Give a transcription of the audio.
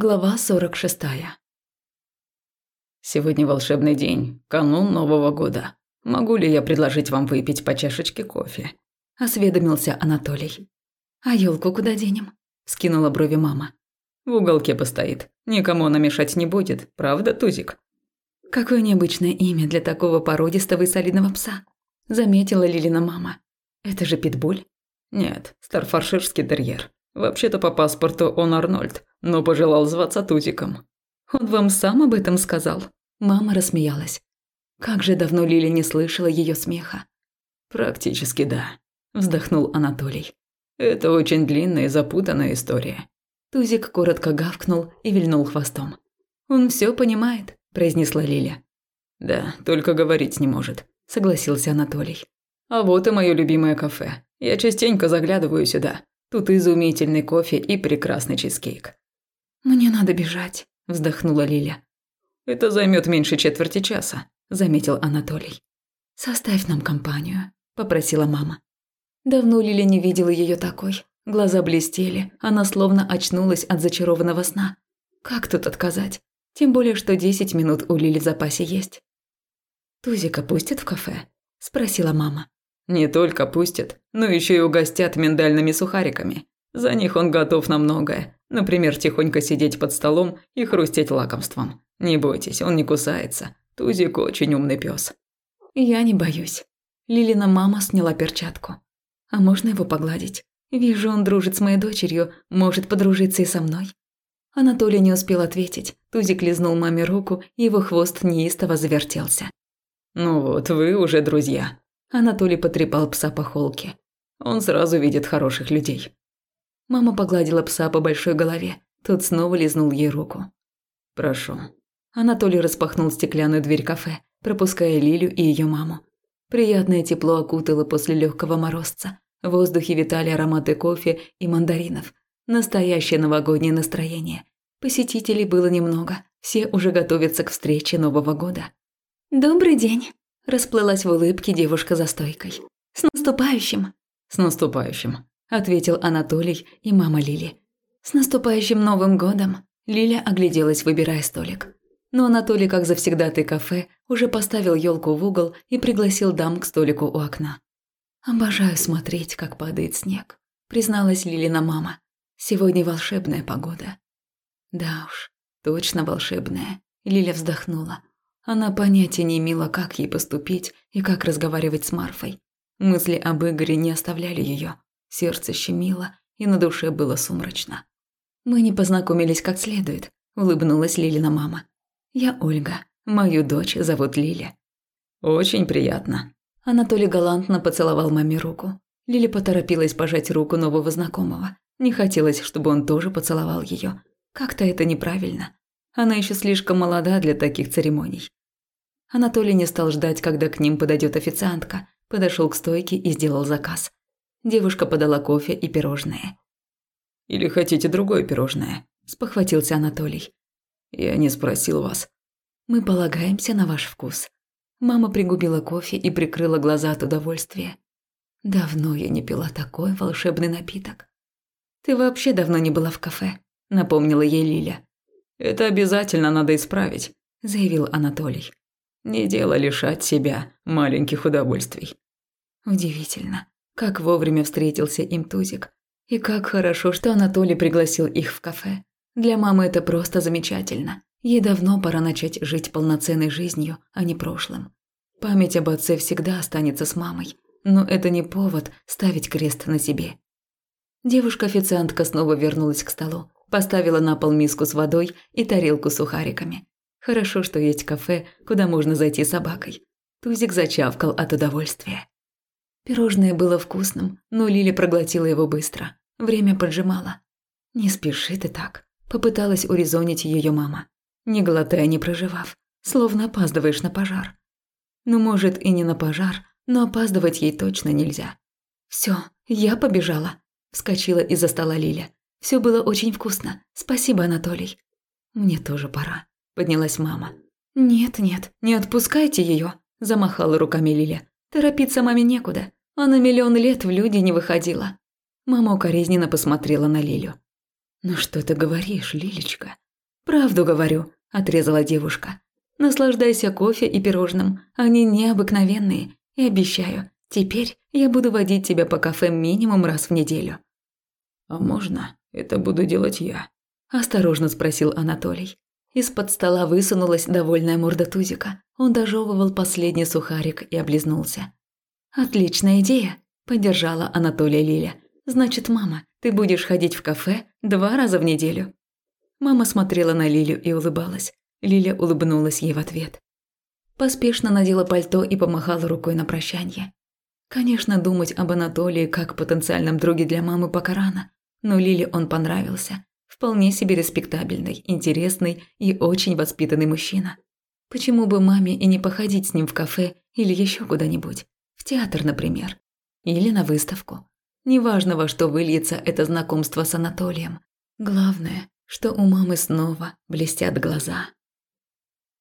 Глава 46. Сегодня волшебный день, канун Нового года. Могу ли я предложить вам выпить по чашечке кофе? Осведомился Анатолий. А елку куда денем? Скинула брови мама. В уголке постоит. Никому она мешать не будет, правда, Тузик? Какое необычное имя для такого породистого и солидного пса. Заметила Лилина мама. Это же питбуль? Нет, старфарширский терьер. Вообще-то по паспорту он Арнольд, но пожелал зваться Тузиком. Он вам сам об этом сказал? Мама рассмеялась. Как же давно Лиля не слышала ее смеха. Практически да, вздохнул Анатолий. Это очень длинная и запутанная история. Тузик коротко гавкнул и вильнул хвостом. Он все понимает, произнесла Лиля. Да, только говорить не может, согласился Анатолий. А вот и мое любимое кафе. Я частенько заглядываю сюда. Тут изумительный кофе и прекрасный чизкейк. Мне надо бежать, вздохнула Лиля. Это займет меньше четверти часа, заметил Анатолий. Составь нам компанию, попросила мама. Давно Лиля не видела ее такой. Глаза блестели, она словно очнулась от зачарованного сна. Как тут отказать? Тем более, что десять минут у Лили в запасе есть. «Тузика пустят в кафе?» – спросила мама. Не только пустят, но еще и угостят миндальными сухариками. За них он готов на многое. Например, тихонько сидеть под столом и хрустеть лакомством. Не бойтесь, он не кусается. Тузик очень умный пес. Я не боюсь. Лилина мама сняла перчатку. А можно его погладить? Вижу, он дружит с моей дочерью, может подружиться и со мной. Анатолий не успел ответить. Тузик лизнул маме руку, и его хвост неистово завертелся. «Ну вот, вы уже друзья», Анатолий потрепал пса по холке. Он сразу видит хороших людей. Мама погладила пса по большой голове. Тот снова лизнул ей руку. «Прошу». Анатолий распахнул стеклянную дверь кафе, пропуская Лилю и ее маму. Приятное тепло окутало после легкого морозца. В воздухе витали ароматы кофе и мандаринов. Настоящее новогоднее настроение. Посетителей было немного. Все уже готовятся к встрече Нового года. «Добрый день», Расплылась в улыбке девушка за стойкой. «С наступающим!» «С наступающим!» – ответил Анатолий и мама Лили. «С наступающим Новым годом!» Лиля огляделась, выбирая столик. Но Анатолий, как завсегдатый кафе, уже поставил елку в угол и пригласил дам к столику у окна. «Обожаю смотреть, как падает снег», – призналась Лилина мама. «Сегодня волшебная погода». «Да уж, точно волшебная», – Лиля вздохнула. Она понятия не имела, как ей поступить и как разговаривать с Марфой. Мысли об Игоре не оставляли ее. Сердце щемило, и на душе было сумрачно. «Мы не познакомились как следует», – улыбнулась Лилина мама. «Я Ольга. Мою дочь зовут Лиля». «Очень приятно». Анатолий галантно поцеловал маме руку. Лиля поторопилась пожать руку нового знакомого. Не хотелось, чтобы он тоже поцеловал ее. Как-то это неправильно. Она еще слишком молода для таких церемоний. Анатолий не стал ждать, когда к ним подойдет официантка, подошел к стойке и сделал заказ. Девушка подала кофе и пирожные. «Или хотите другое пирожное?» – спохватился Анатолий. «Я не спросил вас». «Мы полагаемся на ваш вкус». Мама пригубила кофе и прикрыла глаза от удовольствия. «Давно я не пила такой волшебный напиток». «Ты вообще давно не была в кафе», – напомнила ей Лиля. «Это обязательно надо исправить», – заявил Анатолий. Не дело лишать себя маленьких удовольствий. Удивительно, как вовремя встретился им Тузик. И как хорошо, что Анатолий пригласил их в кафе. Для мамы это просто замечательно. Ей давно пора начать жить полноценной жизнью, а не прошлым. Память об отце всегда останется с мамой, но это не повод ставить крест на себе. Девушка-официантка снова вернулась к столу, поставила на пол миску с водой и тарелку с сухариками. Хорошо, что есть кафе, куда можно зайти с собакой. Тузик зачавкал от удовольствия. Пирожное было вкусным, но Лили проглотила его быстро. Время поджимало. «Не спеши ты так», – попыталась урезонить ее мама. «Не глотая, не проживав, словно опаздываешь на пожар». Ну, может, и не на пожар, но опаздывать ей точно нельзя. Все, я побежала», – вскочила из-за стола Лиля. Все было очень вкусно. Спасибо, Анатолий. Мне тоже пора поднялась мама. «Нет, нет, не отпускайте ее, замахала руками Лиля. «Торопиться маме некуда. Она миллион лет в люди не выходила». Мама укоризненно посмотрела на Лилю. «Ну что ты говоришь, Лилечка? «Правду говорю», – отрезала девушка. «Наслаждайся кофе и пирожным, они необыкновенные, и обещаю, теперь я буду водить тебя по кафе минимум раз в неделю». «А можно это буду делать я?» – осторожно спросил Анатолий. Из-под стола высунулась довольная морда Тузика. Он дожевывал последний сухарик и облизнулся. «Отличная идея», – поддержала Анатолия Лиля. «Значит, мама, ты будешь ходить в кафе два раза в неделю». Мама смотрела на Лилю и улыбалась. Лиля улыбнулась ей в ответ. Поспешно надела пальто и помахала рукой на прощание. Конечно, думать об Анатолии как потенциальном друге для мамы пока рано, но Лиле он понравился. Вполне себе респектабельный, интересный и очень воспитанный мужчина. Почему бы маме и не походить с ним в кафе или еще куда-нибудь? Театр, например. Или на выставку. Неважно, во что выльется это знакомство с Анатолием. Главное, что у мамы снова блестят глаза.